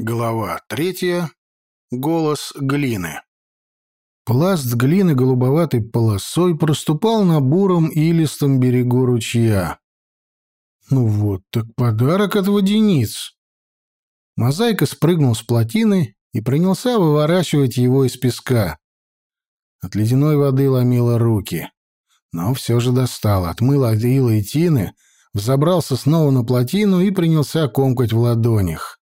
Глава третья. Голос глины. Пласт глины голубоватой полосой проступал на буром илистом берегу ручья. Ну вот, так подарок от водяниц. Мозаика спрыгнул с плотины и принялся выворачивать его из песка. От ледяной воды ломило руки. Но все же достал, отмыл от ила и тины, взобрался снова на плотину и принялся комкать в ладонях.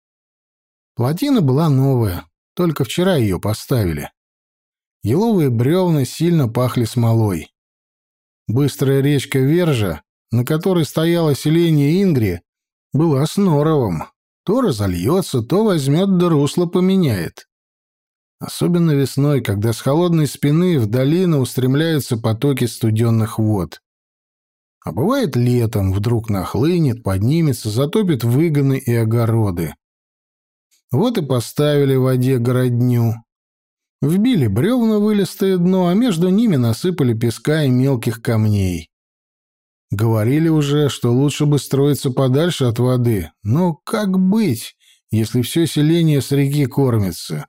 Плотина была новая, только вчера ее поставили. Еловые бревна сильно пахли смолой. Быстрая речка Вержа, на которой стояло селение Ингри, была с норовом. То разольется, то возьмет до русла поменяет. Особенно весной, когда с холодной спины в долину устремляются потоки студенных вод. А бывает летом, вдруг нахлынет, поднимется, затопит выгоны и огороды. Вот и поставили в воде городню. Вбили бревна вылистое дно, а между ними насыпали песка и мелких камней. Говорили уже, что лучше бы строиться подальше от воды, но как быть, если все селение с реки кормится?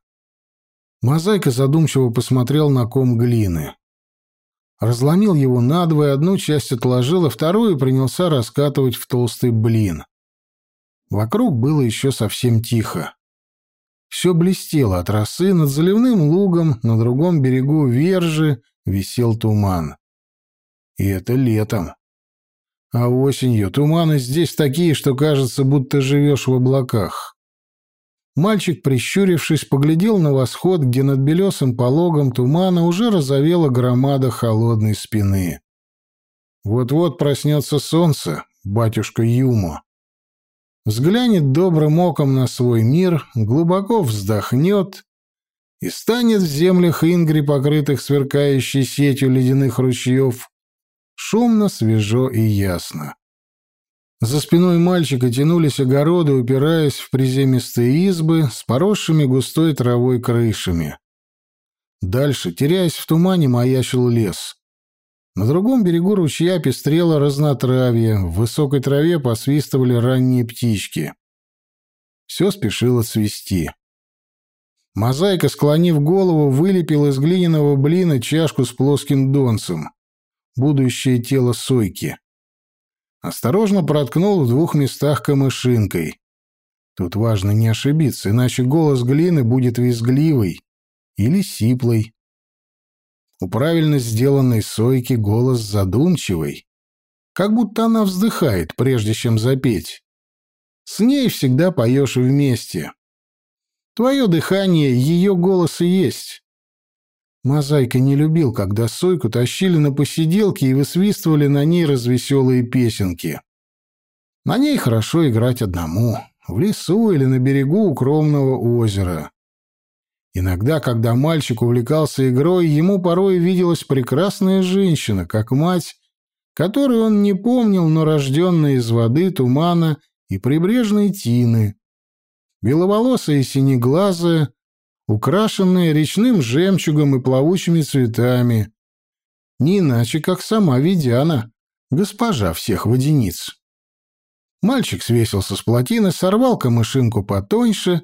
Мозаика задумчиво посмотрел на ком глины. Разломил его надвое, одну часть отложил, а вторую принялся раскатывать в толстый блин. Вокруг было еще совсем тихо. Все блестело от росы, над заливным лугом на другом берегу Вержи висел туман. И это летом. А осенью туманы здесь такие, что кажется, будто живешь в облаках. Мальчик, прищурившись, поглядел на восход, где над белесым пологом тумана уже разовела громада холодной спины. Вот-вот проснется солнце, батюшка Юмо взглянет добрым оком на свой мир, глубоко вздохнет и станет в землях Ингри, покрытых сверкающей сетью ледяных ручьев, шумно, свежо и ясно. За спиной мальчика тянулись огороды, упираясь в приземистые избы с поросшими густой травой крышами. Дальше, теряясь в тумане, маячил лес. На другом берегу ручья пестрело разнотравье, в высокой траве посвистывали ранние птички. Все спешило цвести. Мозаика, склонив голову, вылепил из глиняного блина чашку с плоским донцем. Будущее тело сойки. Осторожно проткнул в двух местах камышинкой. Тут важно не ошибиться, иначе голос глины будет визгливый или сиплый. У правильно сделанной сойки голос задумчивый, как будто она вздыхает, прежде чем запеть. С ней всегда поешь вместе. Твое дыхание, ее голос и есть. Мозаика не любил, когда сойку тащили на посиделки и высвистывали на ней развеселые песенки. На ней хорошо играть одному, в лесу или на берегу укромного озера. Иногда, когда мальчик увлекался игрой, ему порой виделась прекрасная женщина, как мать, которую он не помнил, но рожденная из воды, тумана и прибрежной тины. Беловолосая и синеглазая, украшенная речным жемчугом и плавучими цветами. Не иначе, как сама Ведяна, госпожа всех водяниц. Мальчик свесился с плотины, сорвал камышинку потоньше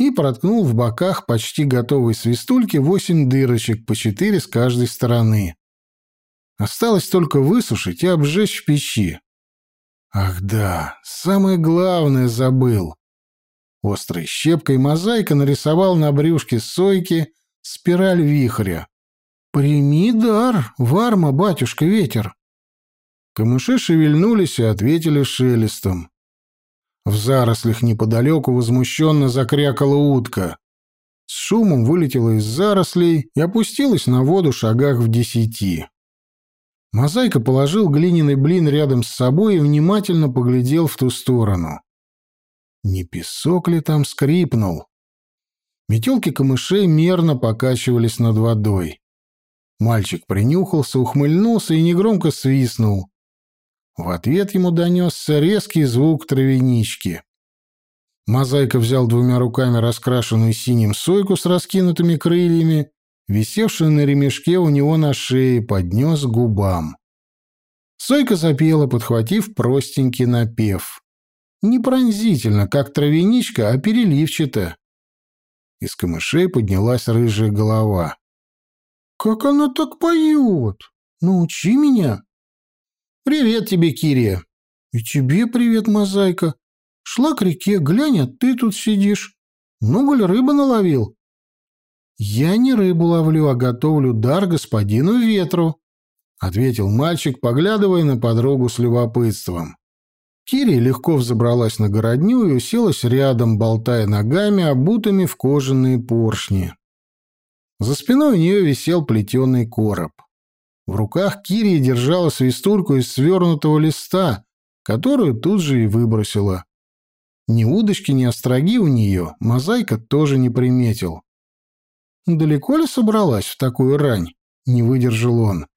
и проткнул в боках почти готовой свистульки восемь дырочек, по четыре с каждой стороны. Осталось только высушить и обжечь в печи. Ах да, самое главное забыл. Острой щепкой мозаика нарисовал на брюшке сойки спираль вихря. «Прими дар, варма, батюшка ветер!» Камыши шевельнулись и ответили шелестом. В зарослях неподалеку возмущенно закрякала утка. С шумом вылетела из зарослей и опустилась на воду шагах в десяти. Мозаика положил глиняный блин рядом с собой и внимательно поглядел в ту сторону. Не песок ли там скрипнул? Метелки камышей мерно покачивались над водой. Мальчик принюхался, ухмыльнулся и негромко свистнул. В ответ ему донесся резкий звук травянички. Мозаика взял двумя руками раскрашенную синим сойку с раскинутыми крыльями, висевшую на ремешке у него на шее, поднес к губам. Сойка запела, подхватив простенький напев. Не пронзительно, как травяничка, а переливчато. Из камышей поднялась рыжая голова. «Как она так поет? Научи меня!» «Привет тебе, Кирия!» «И тебе привет, мозаика! Шла к реке, глянь, а ты тут сидишь. Много ли рыбы наловил?» «Я не рыбу ловлю, а готовлю дар господину ветру», — ответил мальчик, поглядывая на подругу с любопытством. Кири легко взобралась на городню и уселась рядом, болтая ногами, обутыми в кожаные поршни. За спиной у нее висел плетеный короб. В руках Кири держала свистульку из свернутого листа, которую тут же и выбросила. Ни удочки, ни остроги у нее мозаика тоже не приметил. «Далеко ли собралась в такую рань?» — не выдержал он.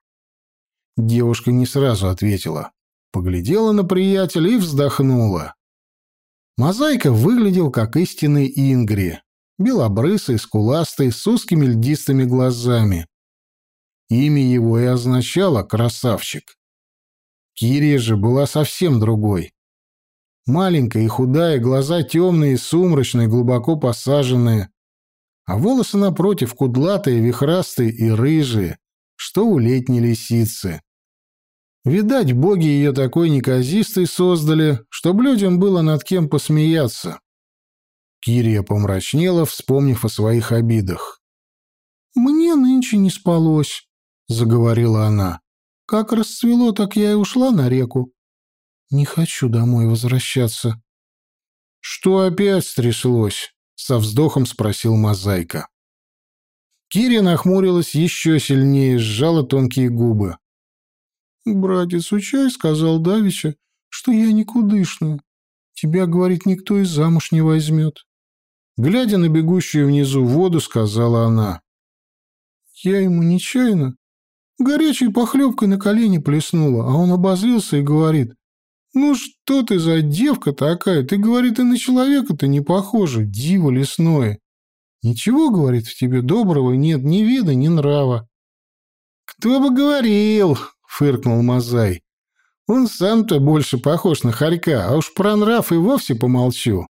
Девушка не сразу ответила. Поглядела на приятеля и вздохнула. Мозаика выглядел как истинный Ингри, белобрысый, скуластый, с узкими льдистыми глазами. Имя его и означало «красавчик». Кирия же была совсем другой. Маленькая и худая, глаза темные, сумрачные, глубоко посаженные, а волосы напротив кудлатые, вихрастые и рыжие, что у летней лисицы. Видать, боги ее такой неказистой создали, чтоб людям было над кем посмеяться. Кирия помрачнела, вспомнив о своих обидах. «Мне нынче не спалось», — заговорила она. «Как расцвело, так я и ушла на реку. Не хочу домой возвращаться. Что опять стряслось? Со вздохом спросил Мозаика. Киря нахмурилась еще сильнее, сжала тонкие губы. «Братец Учай сказал Давича, что я никудышная. Тебя, говорит, никто и замуж не возьмет». Глядя на бегущую внизу воду, сказала она. «Я ему нечаянно горячей похлебкой на колени плеснула, а он обозлился и говорит, «Ну что ты за девка такая? Ты, говорит, и на человека-то не похожа, диво лесное. Ничего, говорит, в тебе доброго нет ни вида, ни нрава». «Кто бы говорил?» — фыркнул Мазай. «Он сам-то больше похож на хорька, а уж про нрав и вовсе помолчу».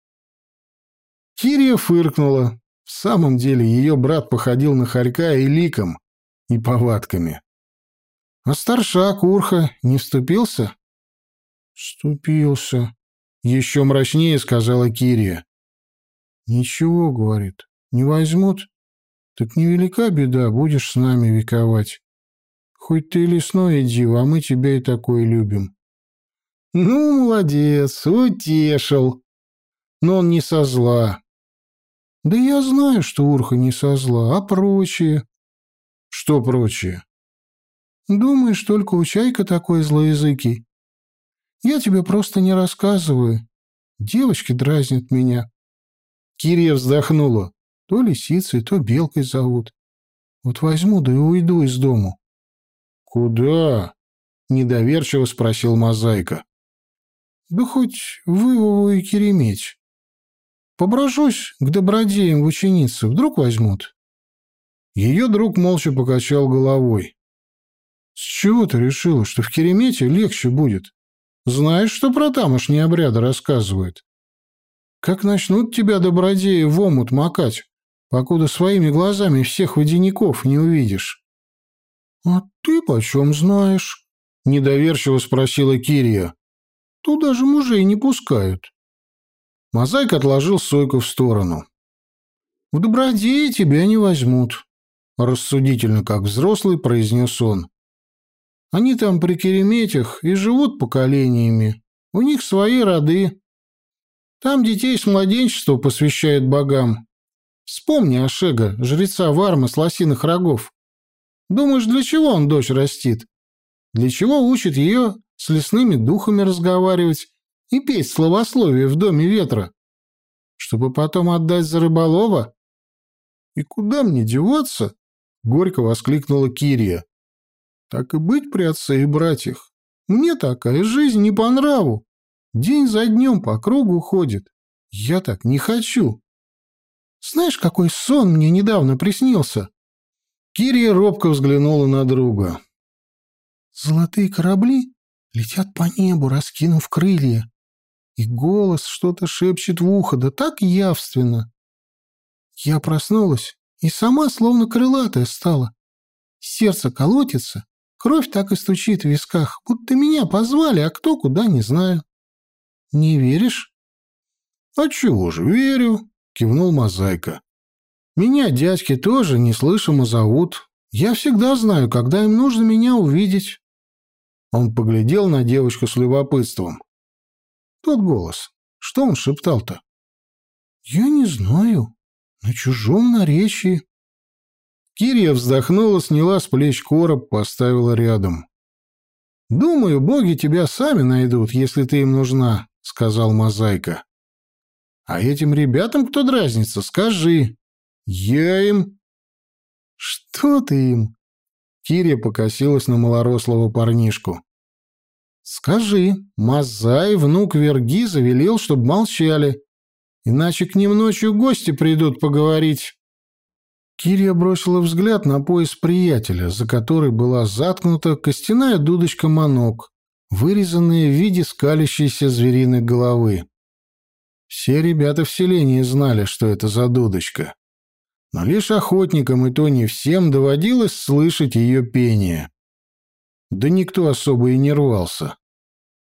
Кирия фыркнула. В самом деле ее брат походил на хорька и ликом, и повадками. А старшак Урха не вступился? «Ступился», — еще мрачнее сказала Кирия. «Ничего, — говорит, — не возьмут. Так невелика беда, будешь с нами вековать. Хоть ты лесной диво, а мы тебя и такой любим». «Ну, молодец, утешил. Но он не со зла». «Да я знаю, что Урха не со зла, а прочие». «Что прочие?» «Думаешь, только у Чайка такой злоязыкий?» Я тебе просто не рассказываю. Девочки дразнят меня. Кирия вздохнула. То лисицей, то белкой зовут. Вот возьму, да и уйду из дому. Куда? Недоверчиво спросил Мозаика. Да хоть вывову и Кереметь. Поброжусь к добродеям в ученицы, вдруг возьмут. Ее друг молча покачал головой. С чего ты решила, что в Керемете легче будет? Знаешь, что про тамошние обряды рассказывают? Как начнут тебя добродеи в омут макать, покуда своими глазами всех водяников не увидишь. — А ты почем знаешь? — недоверчиво спросила Кирия. — Туда же мужей не пускают. Мозаик отложил сойку в сторону. — В добродеи тебя не возьмут, — рассудительно, как взрослый, произнес он. Они там при Кереметях и живут поколениями. У них свои роды. Там детей с младенчества посвящают богам. Вспомни Ашега, жреца Вармы с лосиных рогов. Думаешь, для чего он дочь растит? Для чего учит ее с лесными духами разговаривать и петь словословие в Доме Ветра? Чтобы потом отдать за рыболова? И куда мне деваться? Горько воскликнула Кирия. Так и быть при отце и братьях. Мне такая жизнь не по нраву. День за днем по кругу ходит. Я так не хочу. Знаешь, какой сон мне недавно приснился?» Кирия робко взглянула на друга. «Золотые корабли летят по небу, раскинув крылья. И голос что-то шепчет в ухо, да так явственно. Я проснулась и сама словно крылатая стала. Сердце колотится, кровь так и стучит в висках, будто меня позвали, а кто куда не знаю. Не веришь? «А чего же, верю», — кивнул Мозаика. «Меня дядьки тоже неслышимо зовут. Я всегда знаю, когда им нужно меня увидеть». Он поглядел на девочку с любопытством. Тот голос. Что он шептал-то? «Я не знаю. На чужом наречии». Кирия вздохнула, сняла с плеч короб, поставила рядом. «Думаю, боги тебя сами найдут, если ты им нужна», — сказал Мозаика. «А этим ребятам кто дразнится, скажи. Я им...» «Что ты им?» Кирия покосилась на малорослого парнишку. «Скажи, Мазай, внук Вергиза, велел, чтобы молчали, иначе к ним ночью гости придут поговорить». Кирия бросила взгляд на пояс приятеля, за который была заткнута костяная дудочка-манок, вырезанная в виде скалящейся звериной головы. Все ребята в селении знали, что это за дудочка. Но лишь охотникам, и то не всем, доводилось слышать ее пение. Да никто особо и не рвался.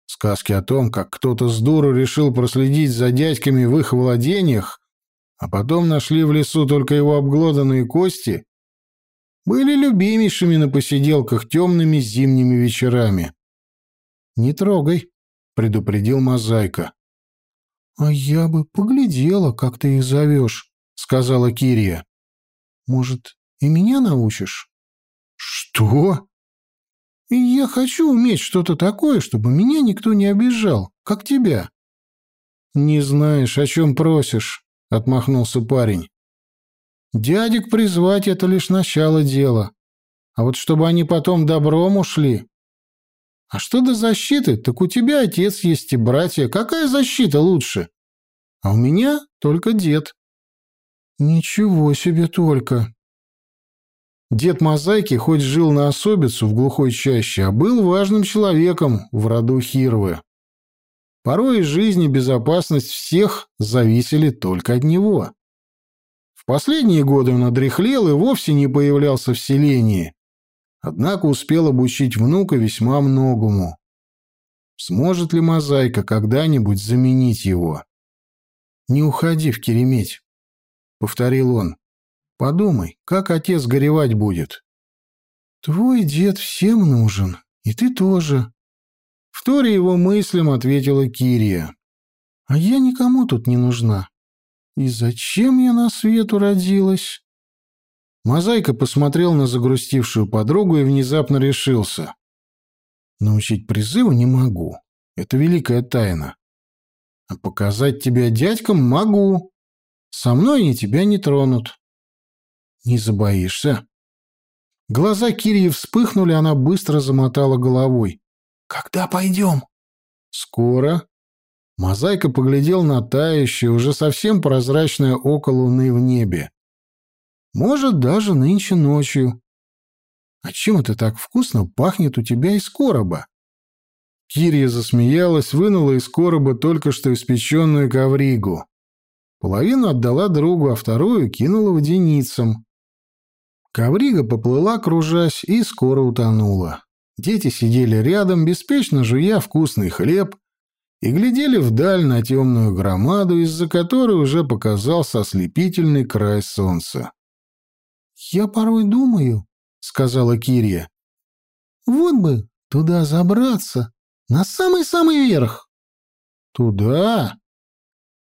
Сказки о том, как кто-то с дуру решил проследить за дядьками в их владениях, а потом нашли в лесу только его обглоданные кости, были любимейшими на посиделках темными зимними вечерами. «Не трогай», — предупредил Мозаика. «А я бы поглядела, как ты их зовешь», — сказала Кирия. «Может, и меня научишь?» «Что?» «И я хочу уметь что-то такое, чтобы меня никто не обижал, как тебя». «Не знаешь, о чем просишь», — отмахнулся парень. «Дядек призвать — это лишь начало дела. А вот чтобы они потом добром ушли, а что до защиты, так у тебя отец есть и братья. Какая защита лучше? А у меня только дед. Ничего себе только. Дед Мозаики хоть жил на особицу в глухой чаще, а был важным человеком в роду Хирвы. Порой из жизни безопасность всех зависели только от него. В последние годы он одряхлел и вовсе не появлялся в селении, Однако успел обучить внука весьма многому. Сможет ли мозаика когда-нибудь заменить его? «Не уходи в Кереметь», — повторил он. «Подумай, как отец горевать будет?» «Твой дед всем нужен, и ты тоже», — вторя его мыслям ответила Кирия. «А я никому тут не нужна. И зачем я на свету родилась?» Мозаика посмотрел на загрустившую подругу и внезапно решился. «Научить призыву не могу. Это великая тайна. А показать тебя дядькам могу. Со мной они тебя не тронут. Не забоишься?» Глаза Кирии вспыхнули, она быстро замотала головой. «Когда пойдем?» «Скоро». Мозаика поглядел на тающее, уже совсем прозрачное око луны в небе. Может, даже нынче ночью. А чем это так вкусно пахнет у тебя из короба? Кирия засмеялась, вынула из короба только что испеченную ковригу. Половину отдала другу, а вторую кинула водяницам. Коврига поплыла, кружась, и скоро утонула. Дети сидели рядом, беспечно жуя вкусный хлеб, и глядели вдаль на темную громаду, из-за которой уже показался ослепительный край солнца. «Я порой думаю», — сказала Кирия, — «вот бы туда забраться, на самый-самый верх». «Туда?»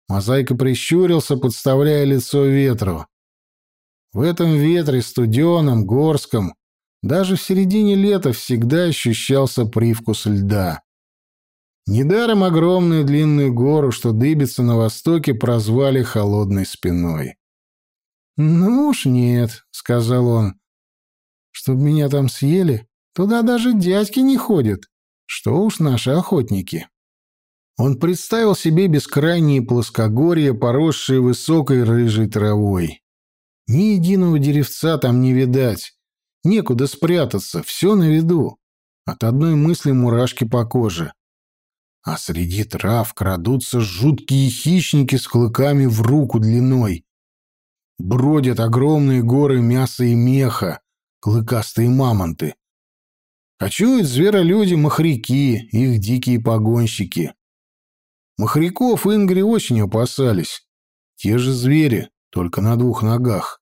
Мозаика прищурился, подставляя лицо ветру. В этом ветре студеном, горском, даже в середине лета всегда ощущался привкус льда. Недаром огромную длинную гору, что дыбится на востоке, прозвали холодной спиной. «Ну уж нет», — сказал он. «Чтоб меня там съели, туда даже дядьки не ходят. Что уж наши охотники». Он представил себе бескрайние плоскогорья, поросшие высокой рыжей травой. Ни единого деревца там не видать. Некуда спрятаться, все на виду. От одной мысли мурашки по коже. а среди трав крадутся жуткие хищники с клыками в руку длиной. Бродят огромные горы мяса и меха, клыкастые мамонты. Кочуют зверолюди-махряки, их дикие погонщики. Махряков ингри очень опасались. Те же звери, только на двух ногах.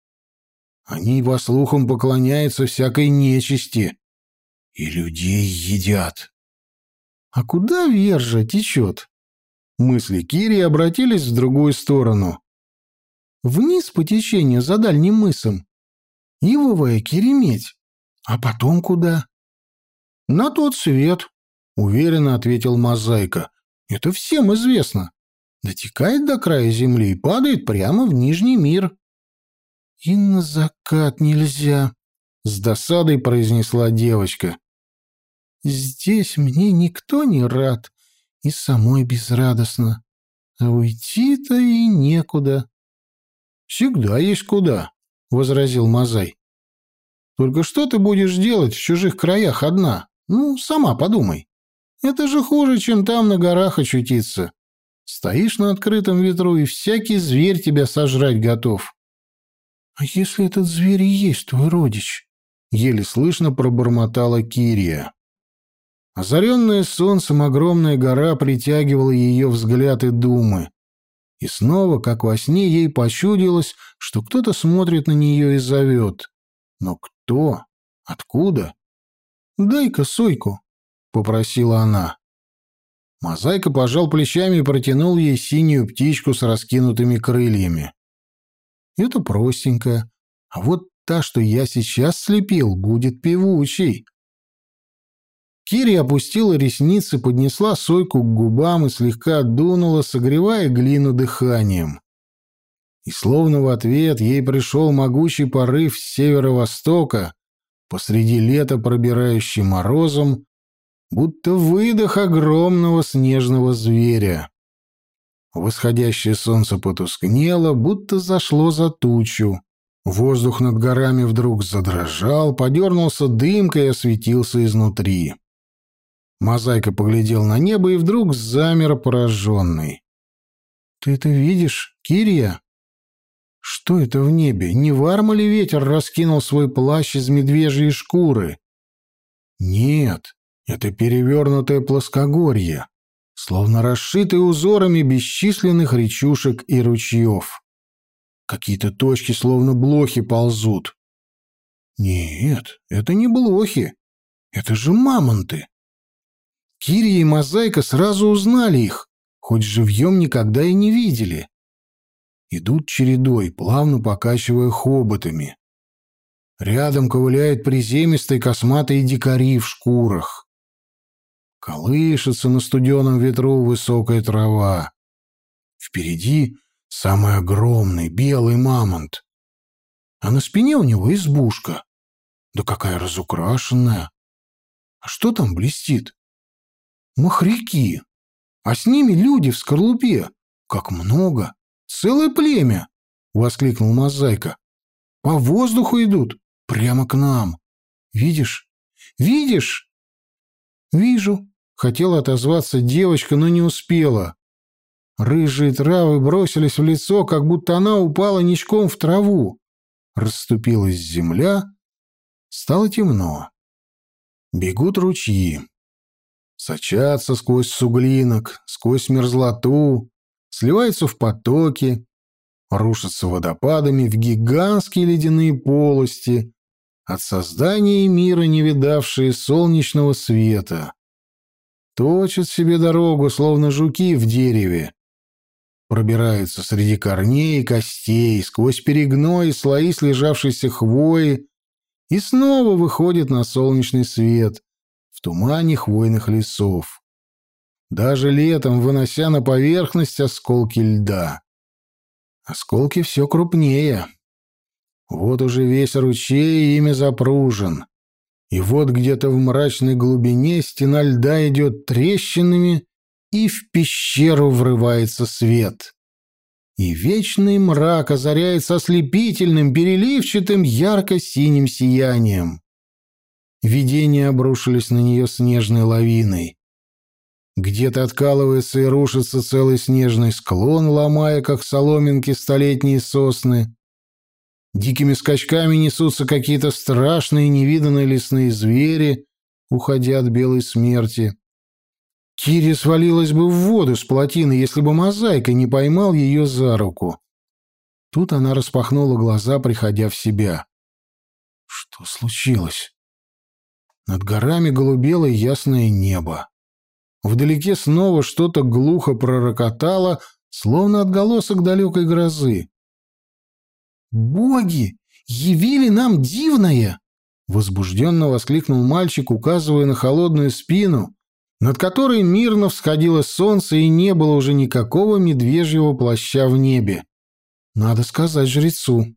Они, по слухам, поклоняются всякой нечисти и людей едят. А куда вержа течет? Мысли Кири обратились в другую сторону. Вниз по течению, за дальним мысом. Ивовая Киреметь. А потом куда? На тот свет, уверенно ответил Мозаика. Это всем известно. Дотекает до края земли и падает прямо в Нижний мир. И на закат нельзя, с досадой произнесла девочка. Здесь мне никто не рад, и самой безрадостно. А уйти-то и некуда. — Всегда есть куда, — возразил Мазай. — Только что ты будешь делать в чужих краях одна? Ну, сама подумай. Это же хуже, чем там на горах очутиться. Стоишь на открытом ветру, и всякий зверь тебя сожрать готов. — А если этот зверь и есть твой родич? — еле слышно пробормотала Кирия. Озаренная солнцем огромная гора притягивала ее взгляд и думы. И снова, как во сне, ей почудилось, что кто-то смотрит на нее и зовет. Но кто? Откуда? «Дай-ка сойку», — попросила она. Мозаика пожал плечами и протянул ей синюю птичку с раскинутыми крыльями. «Это простенькая, а вот та, что я сейчас слепил, будет певучей». Кири опустила ресницы, поднесла сойку к губам и слегка дунула, согревая глину дыханием. И словно в ответ ей пришел могучий порыв с северо-востока, посреди лета пробирающий морозом, будто выдох огромного снежного зверя. Восходящее солнце потускнело, будто зашло за тучу. Воздух над горами вдруг задрожал, подернулся дымкой и осветился изнутри. Мозаика поглядел на небо и вдруг замер пораженный. «Ты это видишь, Кирия?» «Что это в небе? Не варма ли ветер раскинул свой плащ из медвежьей шкуры?» «Нет, это перевернутое плоскогорье, словно расшитое узорами бесчисленных речушек и ручьев. Какие-то точки, словно блохи, ползут. Нет, это не блохи, это же мамонты. Кирия и Мозаика сразу узнали их, хоть живьем никогда и не видели. Идут чередой, плавно покачивая хоботами. Рядом ковыляют приземистые косматые дикари в шкурах. Колышется на студеном ветру высокая трава. Впереди самый огромный белый мамонт. А на спине у него избушка. Да какая разукрашенная! А что там блестит? Махряки. А с ними люди в скорлупе. Как много. Целое племя. Воскликнул Мозаика. По воздуху идут. Прямо к нам. Видишь? Видишь? Вижу. Хотела отозваться девочка, но не успела. Рыжие травы бросились в лицо, как будто она упала ничком в траву. Расступилась земля. Стало темно. Бегут ручьи сочатся сквозь суглинок, сквозь мерзлоту, сливаются в потоки, рушатся водопадами в гигантские ледяные полости, от создания мира не видавшие солнечного света. Точат себе дорогу, словно жуки в дереве. Пробираются среди корней и костей, сквозь перегной и слои слежавшейся хвои, и снова выходят на солнечный свет, тумане хвойных лесов. Даже летом вынося на поверхность осколки льда. Осколки все крупнее. Вот уже весь ручей ими запружен. И вот где-то в мрачной глубине стена льда идет трещинами, и в пещеру врывается свет. И вечный мрак озаряется ослепительным, переливчатым, ярко-синим сиянием. Видения обрушились на нее снежной лавиной. Где-то откалывается и рушится целый снежный склон, ломая, как соломинки, столетние сосны. Дикими скачками несутся какие-то страшные невиданные лесные звери, уходя от белой смерти. Кири свалилась бы в воду с плотины, если бы мозаика не поймал ее за руку. Тут она распахнула глаза, приходя в себя. Что случилось? Над горами голубело ясное небо. Вдалеке снова что-то глухо пророкотало, словно отголосок далекой грозы. «Боги! Явили нам дивное!» — возбужденно воскликнул мальчик, указывая на холодную спину, над которой мирно всходило солнце и не было уже никакого медвежьего плаща в небе. Надо сказать жрецу.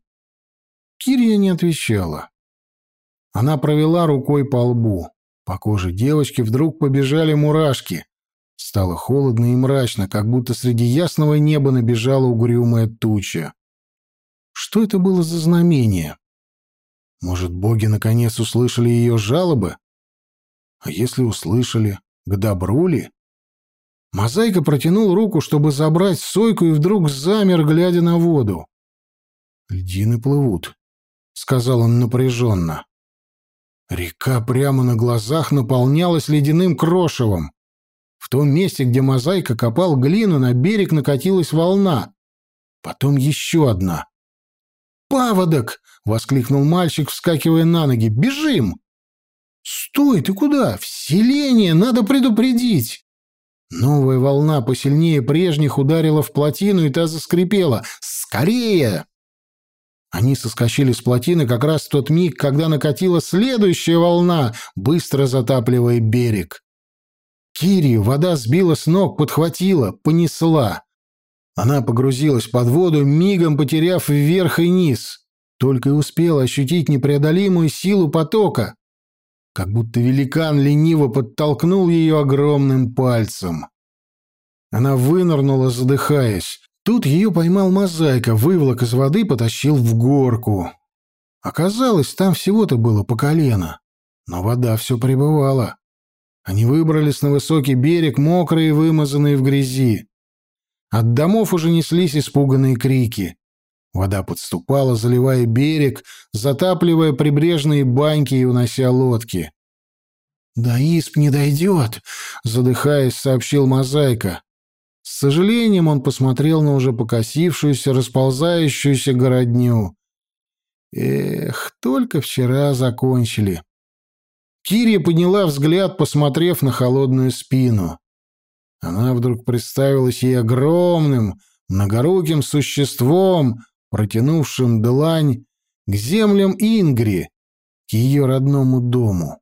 Кирия не отвечала. Она провела рукой по лбу. По коже девочки вдруг побежали мурашки. Стало холодно и мрачно, как будто среди ясного неба набежала угрюмая туча. Что это было за знамение? Может, боги наконец услышали ее жалобы? А если услышали, к добру ли? Мозаика протянул руку, чтобы забрать сойку, и вдруг замер, глядя на воду. «Льдины плывут», — сказал он напряженно. Река прямо на глазах наполнялась ледяным крошевом. В том месте, где мозаика копал глину, на берег накатилась волна. Потом еще одна. «Паводок!» — воскликнул мальчик, вскакивая на ноги. «Бежим!» «Стой, ты куда? Вселение! Надо предупредить!» Новая волна посильнее прежних ударила в плотину, и та заскрипела. «Скорее!» Они соскочили с плотины как раз в тот миг, когда накатила следующая волна, быстро затапливая берег. Кирию вода сбила с ног, подхватила, понесла. Она погрузилась под воду, мигом потеряв вверх и низ. Только и успела ощутить непреодолимую силу потока. Как будто великан лениво подтолкнул ее огромным пальцем. Она вынырнула, задыхаясь. Тут ее поймал мозаика, выволок из воды, потащил в горку. Оказалось, там всего-то было по колено. Но вода все прибывала. Они выбрались на высокий берег, мокрые и вымазанные в грязи. От домов уже неслись испуганные крики. Вода подступала, заливая берег, затапливая прибрежные баньки и унося лодки. «Да исп не дойдет», — задыхаясь, сообщил Мозаика. С сожалением он посмотрел на уже покосившуюся, расползающуюся городню. Эх, только вчера закончили. Кирия подняла взгляд, посмотрев на холодную спину. Она вдруг представилась ей огромным, многоруким существом, протянувшим длань к землям Ингри, к ее родному дому.